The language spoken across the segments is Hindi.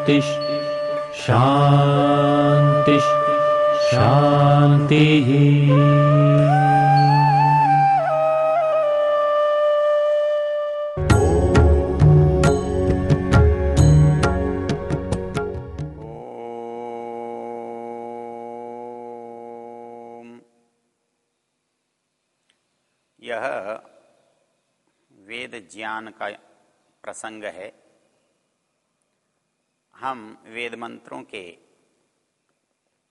शान्तिः शान्तिः ओम। यह वेद ज्ञान का प्रसंग है हम वेद मंत्रों के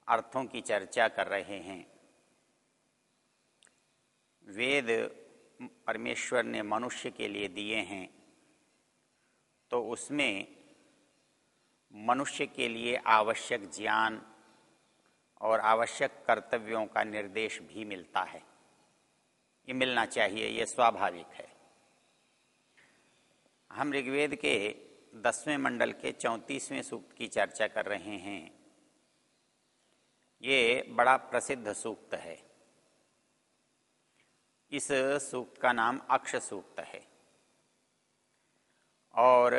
अर्थों की चर्चा कर रहे हैं। वेद परमेश्वर ने मनुष्य के लिए दिए हैं तो उसमें मनुष्य के लिए आवश्यक ज्ञान और आवश्यक कर्तव्यों का निर्देश भी मिलता है। ये मिलना चाहिए, ये स्वाभाविक है। हम ऋग्वेद के दसवें मंडल के चौंतीसवें सूक्त की चर्चा कर रहे हैं। ये बड़ा प्रसिद्ध सूक्त है। इस सूक्त का नाम अक्ष सूक्त है। और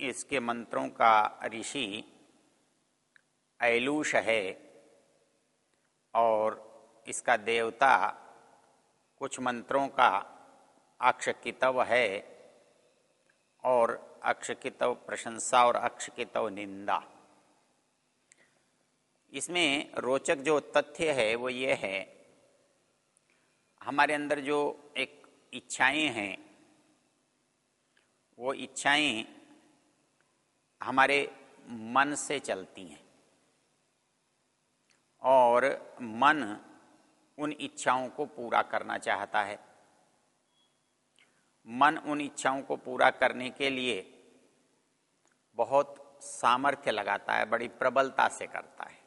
इसके मंत्रों का ऋषि ऐलूष है और इसका देवता कुछ मंत्रों का अक्षकितव है। और अक्ष की तव प्रशंसा और अक्ष की तव निंदा। इसमें रोचक जो तथ्य है, वो ये है, हमारे अंदर जो एक इच्छाएँ हैं, वो इच्छाएँ हमारे मन से चलती हैं। और मन उन इच्छाओं को पूरा करना चाहता है। मन उन इच्छाओं को पूरा करने के लिए बहुत सामर्थ्य लगाता है, बड़ी प्रबलता से करता है।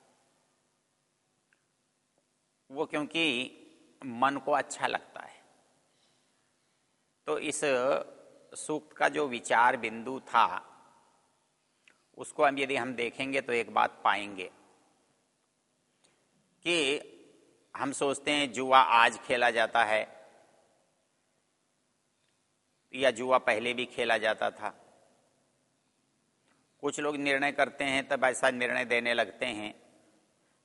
वो क्योंकि मन को अच्छा लगता है। तो इस सूक्त का जो विचार बिंदु था, उसको हम यदि हम देखेंगे तो एक बात पाएँगे कि हम सोचते हैं, जुआ आज खेला जाता है या जुआ पहले भी खेला जाता था। कुछ लोग निर्णय करते हैं तब ऐसा निर्णय देने लगते हैं।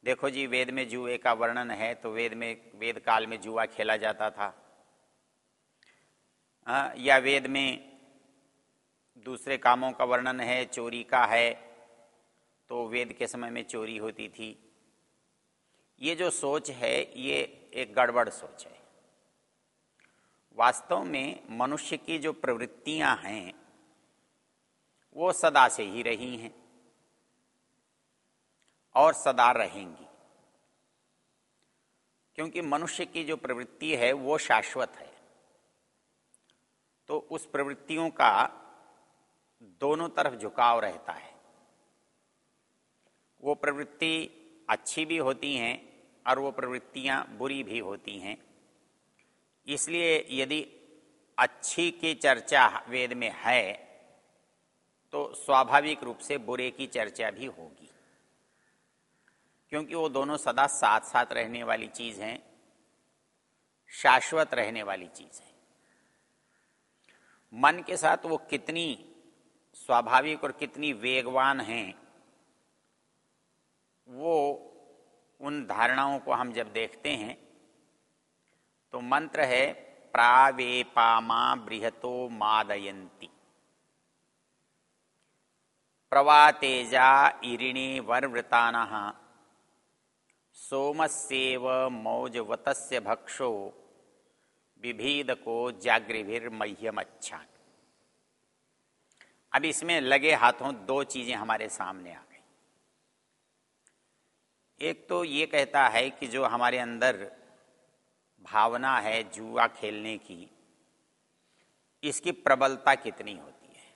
देखो जी वेद में जुए का वर्णन है तो वेद में वेद काल में जुआ खेला जाता था। आ, या वेद में दूसरे कामों का वर्णन है चोरी का है तो वेद के समय में चोरी होती थी। ये जो सोच है ये एक गड़बड़ सोच है। वास्तव में मनुष्य की जो प्रवृत्तियाँ हैं, वो सदा से ही रही हैं और सदा रहेंगी। क्योंकि मनुष्य की जो प्रवृत्ति है, वो शाश्वत है। तो उस प्रवृत्तियों का दोनों तरफ़ झुकाव रहता है। वो प्रवृत्ति अच्छी भी होती हैं और वो प्रवृत्तियाँ बुरी भी होती हैं। इसलिए यदि अच्छी की चर्चा वेद में है तो स्वाभाविक रूप से बुरे की चर्चा भी होगी। क्योंकि वो दोनों सदा साथ साथ रहने वाली चीज़ हैं, शाश्वत रहने वाली चीज़ है। मन के साथ वो कितनी स्वाभाविक और कितनी वेगवान हैं, वो उन धारणाओं को हम जब देखते हैं तो मंत्र है प्रावेपामा बृहतो मादयंती प्रवातेजा इरिणे वरवृतान, सोमस्येव मौजवतस्य भक्षो विभीद को जागृभिर्मह्यमच्छा अब इसमें लगे हाथों दो चीज़ें हमारे सामने आ गई। एक तो ये कहता है कि जो हमारे अंदर भावना है जुआ खेलने की, इसकी प्रबलता कितनी होती है?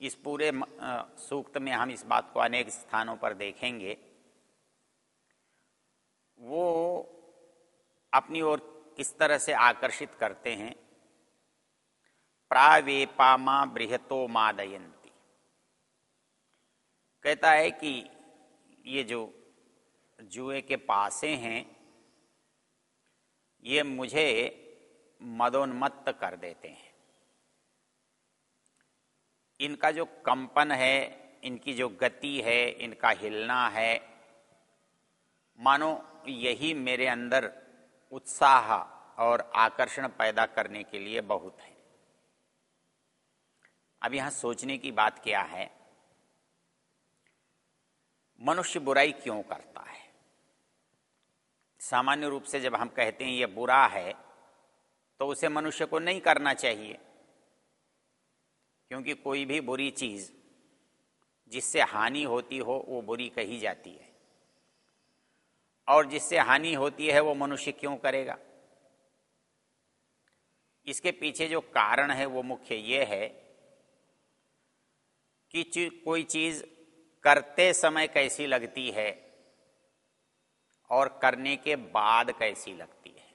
इस पूरे सूक्त में हम इस बात को अनेक स्थानों पर देखेंगे। वो अपनी ओर किस तरह से आकर्षित करते हैं? प्रावेपामा बृहतो मादयंती कहता है कि ये जो जुए के पासे हैं ये मुझे मदोन्मत्त कर देते हैं। इनका जो कंपन है, इनकी जो गति है, इनका हिलना है, मानो यही मेरे अंदर उत्साह और आकर्षण पैदा करने के लिए बहुत है। अब यहाँ सोचने की बात क्या है? मनुष्य बुराई क्यों करता है? सामान्य रूप से जब हम कहते हैं यह बुरा है तो उसे मनुष्य को नहीं करना चाहिए। क्योंकि कोई भी बुरी चीज़ जिससे हानि होती हो, वो बुरी कही जाती है। और जिससे हानि होती है, वो मनुष्य क्यों करेगा? इसके पीछे जो कारण है, वो मुख्य ये है कि कोई चीज़ करते समय कैसी लगती है और करने के बाद कैसी लगती है?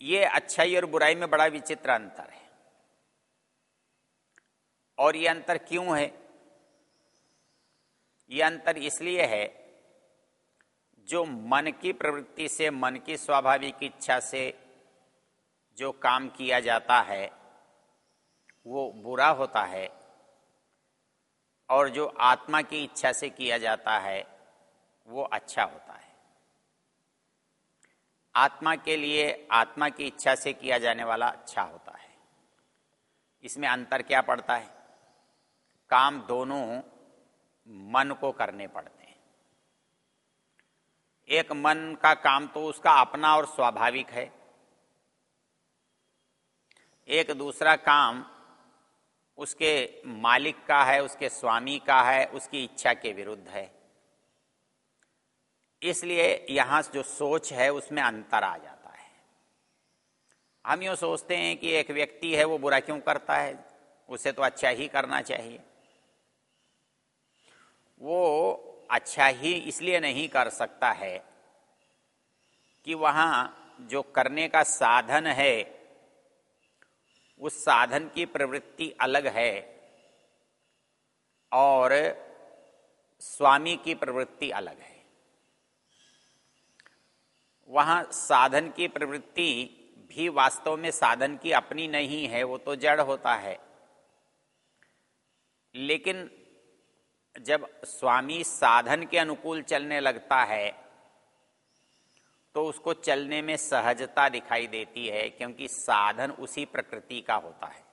ये अच्छाई और बुराई में बड़ा विचित्र अंतर है। और ये अंतर क्यों है? ये अंतर इसलिए है जो मन की प्रवृत्ति से, मन की स्वाभाविक इच्छा से जो काम किया जाता है, वो बुरा होता है और जो आत्मा की इच्छा से किया जाता है वो अच्छा होता है। आत्मा के लिए, आत्मा की इच्छा से किया जाने वाला अच्छा होता है। इसमें अंतर क्या पड़ता है? काम दोनों मन को करने पड़ते हैं। एक मन का काम तो उसका अपना और स्वाभाविक है। एक दूसरा काम उसके मालिक का है, उसके स्वामी का है, उसकी इच्छा के विरुद्ध है। इसलिए यहाँ जो सोच है उसमें अंतर आ जाता है। हम यूँ सोचते हैं कि एक व्यक्ति है, वो बुरा क्यों करता है? उसे तो अच्छा ही करना चाहिए। वो अच्छा ही इसलिए नहीं कर सकता है कि वहाँ जो करने का साधन है, उस साधन की प्रवृत्ति अलग है और स्वामी की प्रवृत्ति अलग है। वहाँ साधन की प्रवृत्ति भी वास्तव में साधन की अपनी नहीं है, वो तो जड़ होता है। लेकिन जब स्वामी साधन के अनुकूल चलने लगता है तो उसको चलने में सहजता दिखाई देती है, क्योंकि साधन उसी प्रकृति का होता है।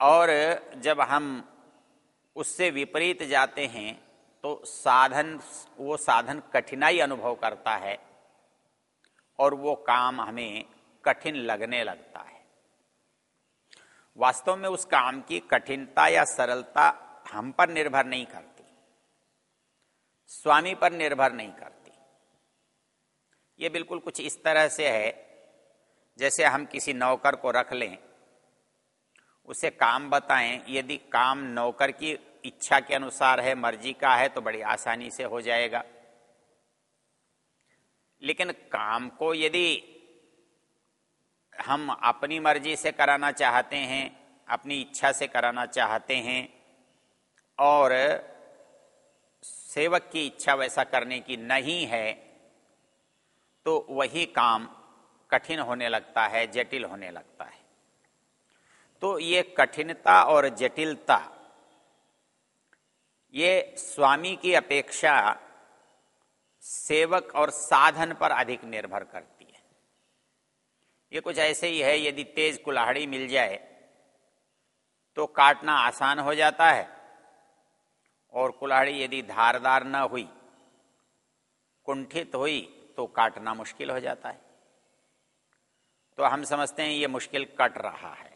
और जब हम उससे विपरीत जाते हैं तो साधन, वो साधन कठिनाई अनुभव करता है और वो काम हमें कठिन लगने लगता है। वास्तव में उस काम की कठिनता या सरलता हम पर निर्भर नहीं करती, स्वामी पर निर्भर नहीं करती। ये बिल्कुल कुछ इस तरह से है, जैसे हम किसी नौकर को रख लें, उसे काम बताएँ, यदि काम नौकर की इच्छा के अनुसार है, मर्ज़ी का है तो बड़ी आसानी से हो जाएगा। लेकिन काम को यदि हम अपनी मर्ज़ी से कराना चाहते हैं, अपनी इच्छा से कराना चाहते हैं, और सेवक की इच्छा वैसा करने की नहीं है तो वही काम कठिन होने लगता है, जटिल होने लगता है। तो ये कठिनता और जटिलता ये स्वामी की अपेक्षा सेवक और साधन पर अधिक निर्भर करती है। ये कुछ ऐसे ही है, यदि तेज कुल्हाड़ी मिल जाए तो काटना आसान हो जाता है और कुल्हाड़ी यदि धारदार न हुई, कुंठित हुई तो काटना मुश्किल हो जाता है। तो हम समझते हैं ये मुश्किल कट रहा है।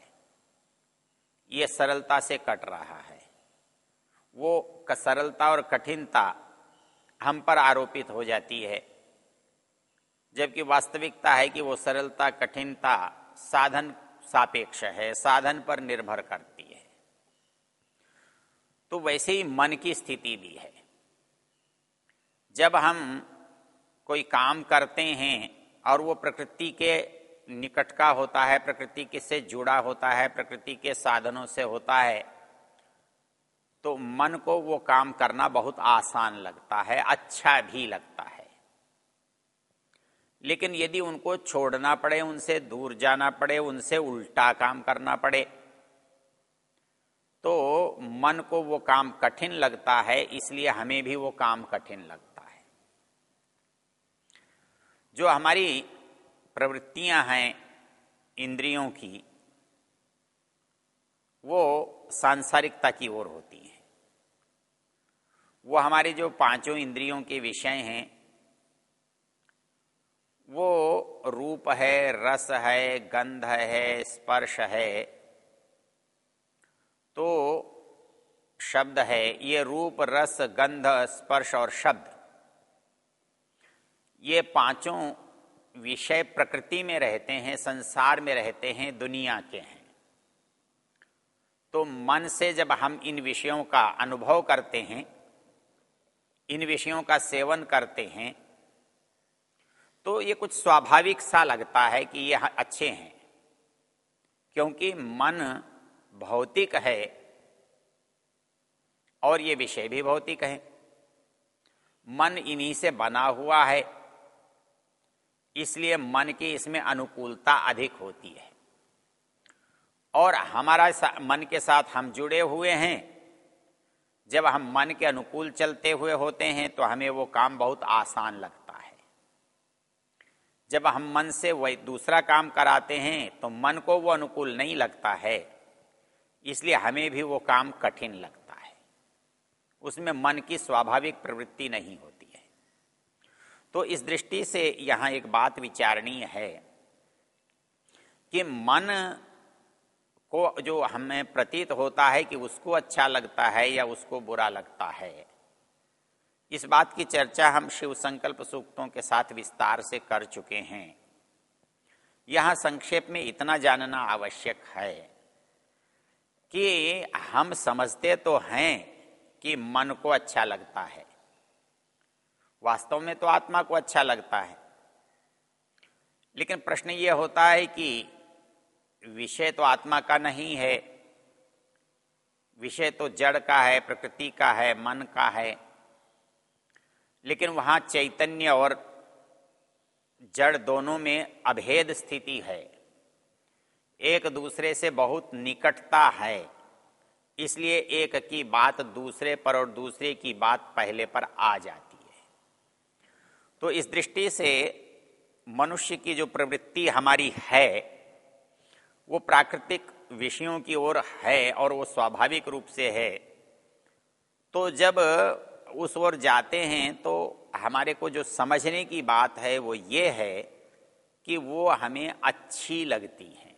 ये सरलता से कट रहा है। वो सरलता और कठिनता हम पर आरोपित हो जाती है। जबकि वास्तविकता है कि वो सरलता, कठिनता साधन सापेक्ष है, साधन पर निर्भर करती है। तो वैसे ही मन की स्थिति भी है। जब हम कोई काम करते हैं और वो प्रकृति के निकट का होता है, प्रकृति के से जुड़ा होता है, प्रकृति के साधनों से होता है मन को वो काम करना बहुत आसान लगता है अच्छा भी लगता है। लेकिन यदि उनको छोड़ना पड़े, उनसे दूर जाना पड़े, उनसे उल्टा काम करना पड़े तो मन को वो काम कठिन लगता है, इसलिए हमें भी वो काम कठिन लगता है। जो हमारी प्रवृत्तियाँ हैं इंद्रियों की, वो सांसारिकता की ओर होती हैं। वो हमारे जो पाँचों इंद्रियों के विषय हैं, वो रूप है, रस है, गंध है, स्पर्श है तो शब्द है, ये रूप, रस, गंध, स्पर्श और शब्द। ये पाँचों विषय प्रकृति में रहते हैं, संसार में रहते हैं, दुनिया के हैं। तो मन से जब हम इन विषयों का अनुभव करते हैं इन विषयों का सेवन करते हैं तो ये कुछ स्वाभाविक सा लगता है कि ये अच्छे हैं। क्योंकि मन भौतिक है और ये विषय भी भौतिक है। मन इन्हीं से बना हुआ है, इसलिए मन की इसमें अनुकूलता अधिक होती है। और हमारा मन के साथ हम जुड़े हुए हैं जब हम मन के अनुकूल चलते हुए होते हैं तो हमें वो काम बहुत आसान लगता है। जब हम मन से वही दूसरा काम कराते हैं तो मन को वो अनुकूल नहीं लगता है। इसलिए हमें भी वो काम कठिन लगता है। उसमें मन की स्वाभाविक प्रवृत्ति नहीं होती है। तो इस दृष्टि से यहाँ एक बात विचारणीय है कि मन को जो हमें प्रतीत होता है कि उसको अच्छा लगता है या उसको बुरा लगता है। इस बात की चर्चा हम शिव संकल्प सूक्तों के साथ विस्तार से कर चुके हैं। यहाँ संक्षेप में इतना जानना आवश्यक है कि हम समझते तो हैं कि मन को अच्छा लगता है। वास्तव में तो आत्मा को अच्छा लगता है। लेकिन प्रश्न यह होता है कि विषय तो आत्मा का नहीं है, विषय तो जड़ का है, प्रकृति का है, मन का है, लेकिन वहाँ चैतन्य और जड़ दोनों में अभेद स्थिति है। एक दूसरे से बहुत निकटता है, इसलिए एक की बात दूसरे पर और दूसरे की बात पहले पर आ जाती है। तो इस दृष्टि से मनुष्य की जो प्रवृत्ति हमारी है वो प्राकृतिक विषयों की ओर है और वो स्वाभाविक रूप से है। तो जब उस ओर जाते हैं तो हमारे को जो समझने की बात है, वो ये है कि वो हमें अच्छी लगती हैं।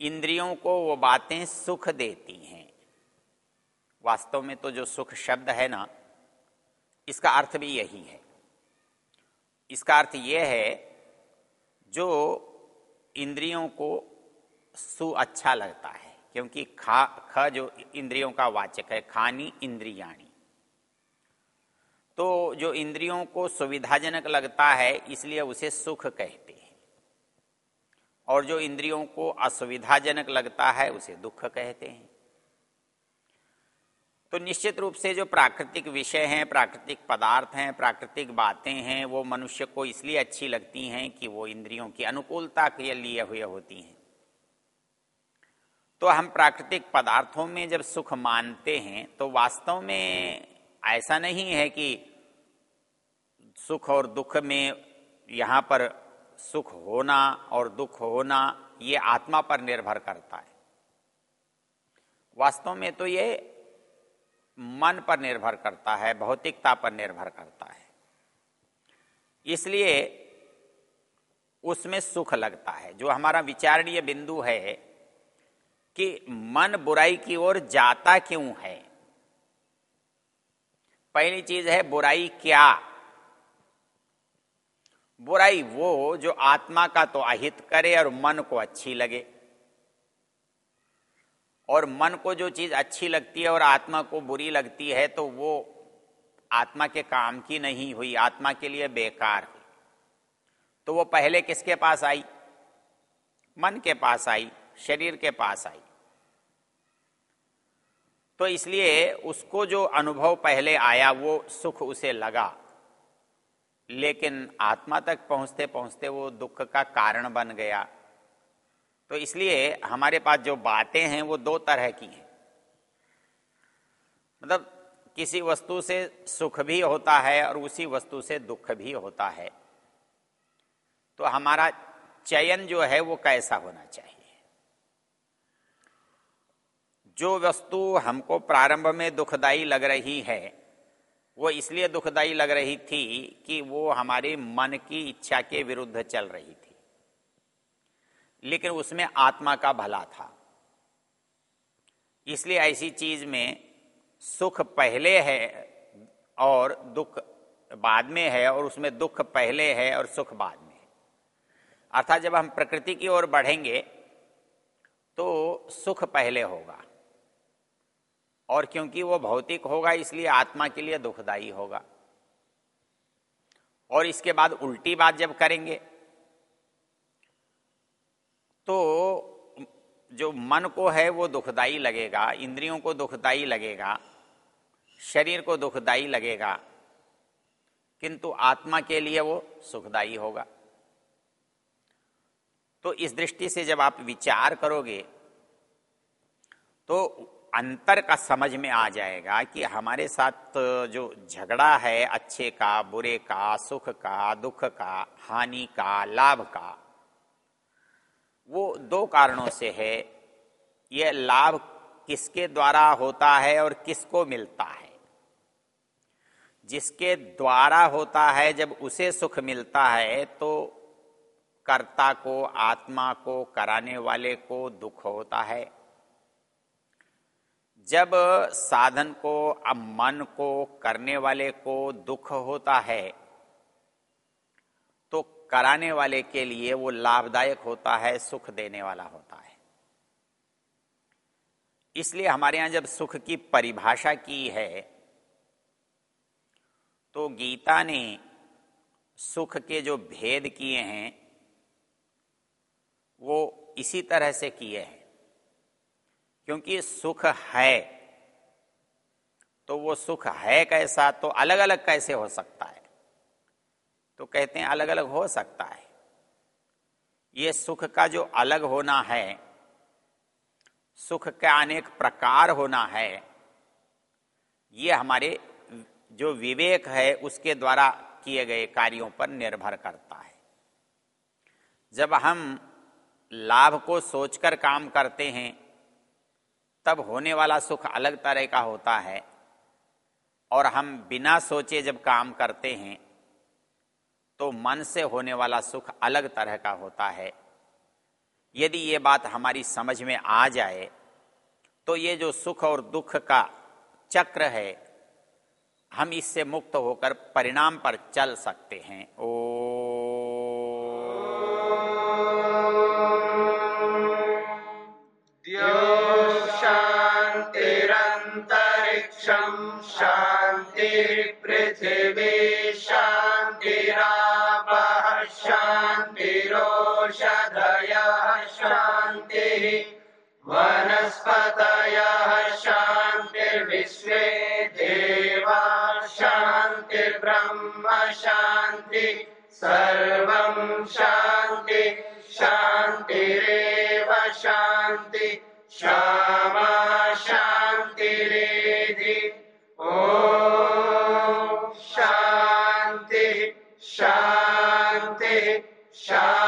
इंद्रियों को वो बातें सुख देती हैं। वास्तव में तो जो सुख शब्द है ना, इसका अर्थ भी यही है। इसका अर्थ यह है, जो इंद्रियों को सु अच्छा लगता है, क्योंकि खा, ख जो इंद्रियों का वाचक है, खानी इंद्रियाणी। तो जो इंद्रियों को सुविधाजनक लगता है, इसलिए उसे सुख कहते हैं। और जो इंद्रियों को असुविधाजनक लगता है, उसे दुख कहते हैं। तो निश्चित रूप से जो प्राकृतिक विषय हैं, प्राकृतिक पदार्थ हैं, प्राकृतिक बातें हैं, वो मनुष्य को इसलिए अच्छी लगती हैं कि वो इंद्रियों की अनुकूलता के लिए हुए होती हैं। तो हम प्राकृतिक पदार्थों में जब सुख मानते हैं तो वास्तव में ऐसा नहीं है कि सुख और दुख में यहाँ पर सुख होना और दुख होना, ये आत्मा पर निर्भर करता है। वास्तव में तो ये मन पर निर्भर करता है, भौतिकता पर निर्भर करता है। इसलिए उसमें सुख लगता है। जो हमारा विचारणीय बिंदु है कि मन बुराई की ओर जाता क्यों है? पहली चीज़ है बुराई क्या? बुराई वो जो आत्मा का तो अहित करे और मन को अच्छी लगे। और मन को जो चीज़ अच्छी लगती है और आत्मा को बुरी लगती है तो वो आत्मा के काम की नहीं हुई, आत्मा के लिए बेकार हुई। तो वो पहले किसके पास आई? मन के पास आई, शरीर के पास आई। तो इसलिए उसको जो अनुभव पहले आया, वो सुख उसे लगा। लेकिन आत्मा तक पहुँचते पहुँचते वो दुख का कारण बन गया। तो इसलिए हमारे पास जो बातें हैं, वो दो तरह की हैं। मतलब किसी वस्तु से सुख भी होता है और उसी वस्तु से दुख भी होता है। तो हमारा चयन जो है, वो कैसा होना चाहिए? जो वस्तु हमको प्रारंभ में दुखदाई लग रही है, वो इसलिए दुखदाई लग रही थी कि वो हमारे मन की इच्छा के विरुद्ध चल रही थी। लेकिन उसमें आत्मा का भला था। इसलिए ऐसी चीज़ में सुख पहले है और दुख बाद में है और उसमें दुख पहले है और सुख बाद में है। अर्थात जब हम प्रकृति की ओर बढ़ेंगे तो सुख पहले होगा। और क्योंकि वो भौतिक होगा, इसलिए आत्मा के लिए दुखदाई होगा। और इसके बाद उल्टी बात जब करेंगे तो जो मन को है वो दुखदाई लगेगा, इंद्रियों को दुखदाई लगेगा, शरीर को दुखदाई लगेगा, किंतु आत्मा के लिए वो सुखदाई होगा। तो इस दृष्टि से जब आप विचार करोगे तो अंतर का समझ में आ जाएगा कि हमारे साथ जो झगड़ा है, अच्छे का, बुरे का, सुख का, दुख का, हानि का, लाभ का वो दो कारणों से है। यह लाभ किसके द्वारा होता है और किसको मिलता है? जिसके द्वारा होता है, जब उसे सुख मिलता है तो कर्ता को, आत्मा को, कराने वाले को दुख होता है। जब साधन को, अब मन को, करने वाले को दुख होता है कराने वाले के लिए वो लाभदायक होता है, सुख देने वाला होता है। इसलिए हमारे यहाँ जब सुख की परिभाषा की है तो गीता ने सुख के जो भेद किए हैं, वो इसी तरह से किए हैं। क्योंकि सुख है तो वो सुख है कैसा तो अलग अलग कैसे हो सकता है? तो कहते हैं अलग अलग हो सकता है। ये सुख का जो अलग होना है, सुख का अनेक प्रकार होना है, ये हमारे जो विवेक है, उसके द्वारा किए गए कार्यों पर निर्भर करता है। जब हम लाभ को सोचकर काम करते हैं, तब होने वाला सुख अलग तरह का होता है, और हम बिना सोचे जब काम करते हैं तो मन से होने वाला सुख अलग तरह का होता है। यदि ये बात हमारी समझ में आ जाए तो ये जो सुख और दुख का चक्र है, हम इससे मुक्त होकर परिणाम पर चल सकते हैं। ओ। सर्वं शान्ति शान्तिरेव शान्ति। क्षमा शान्तिरेधि ॐ शान्ति शांति शान्ति।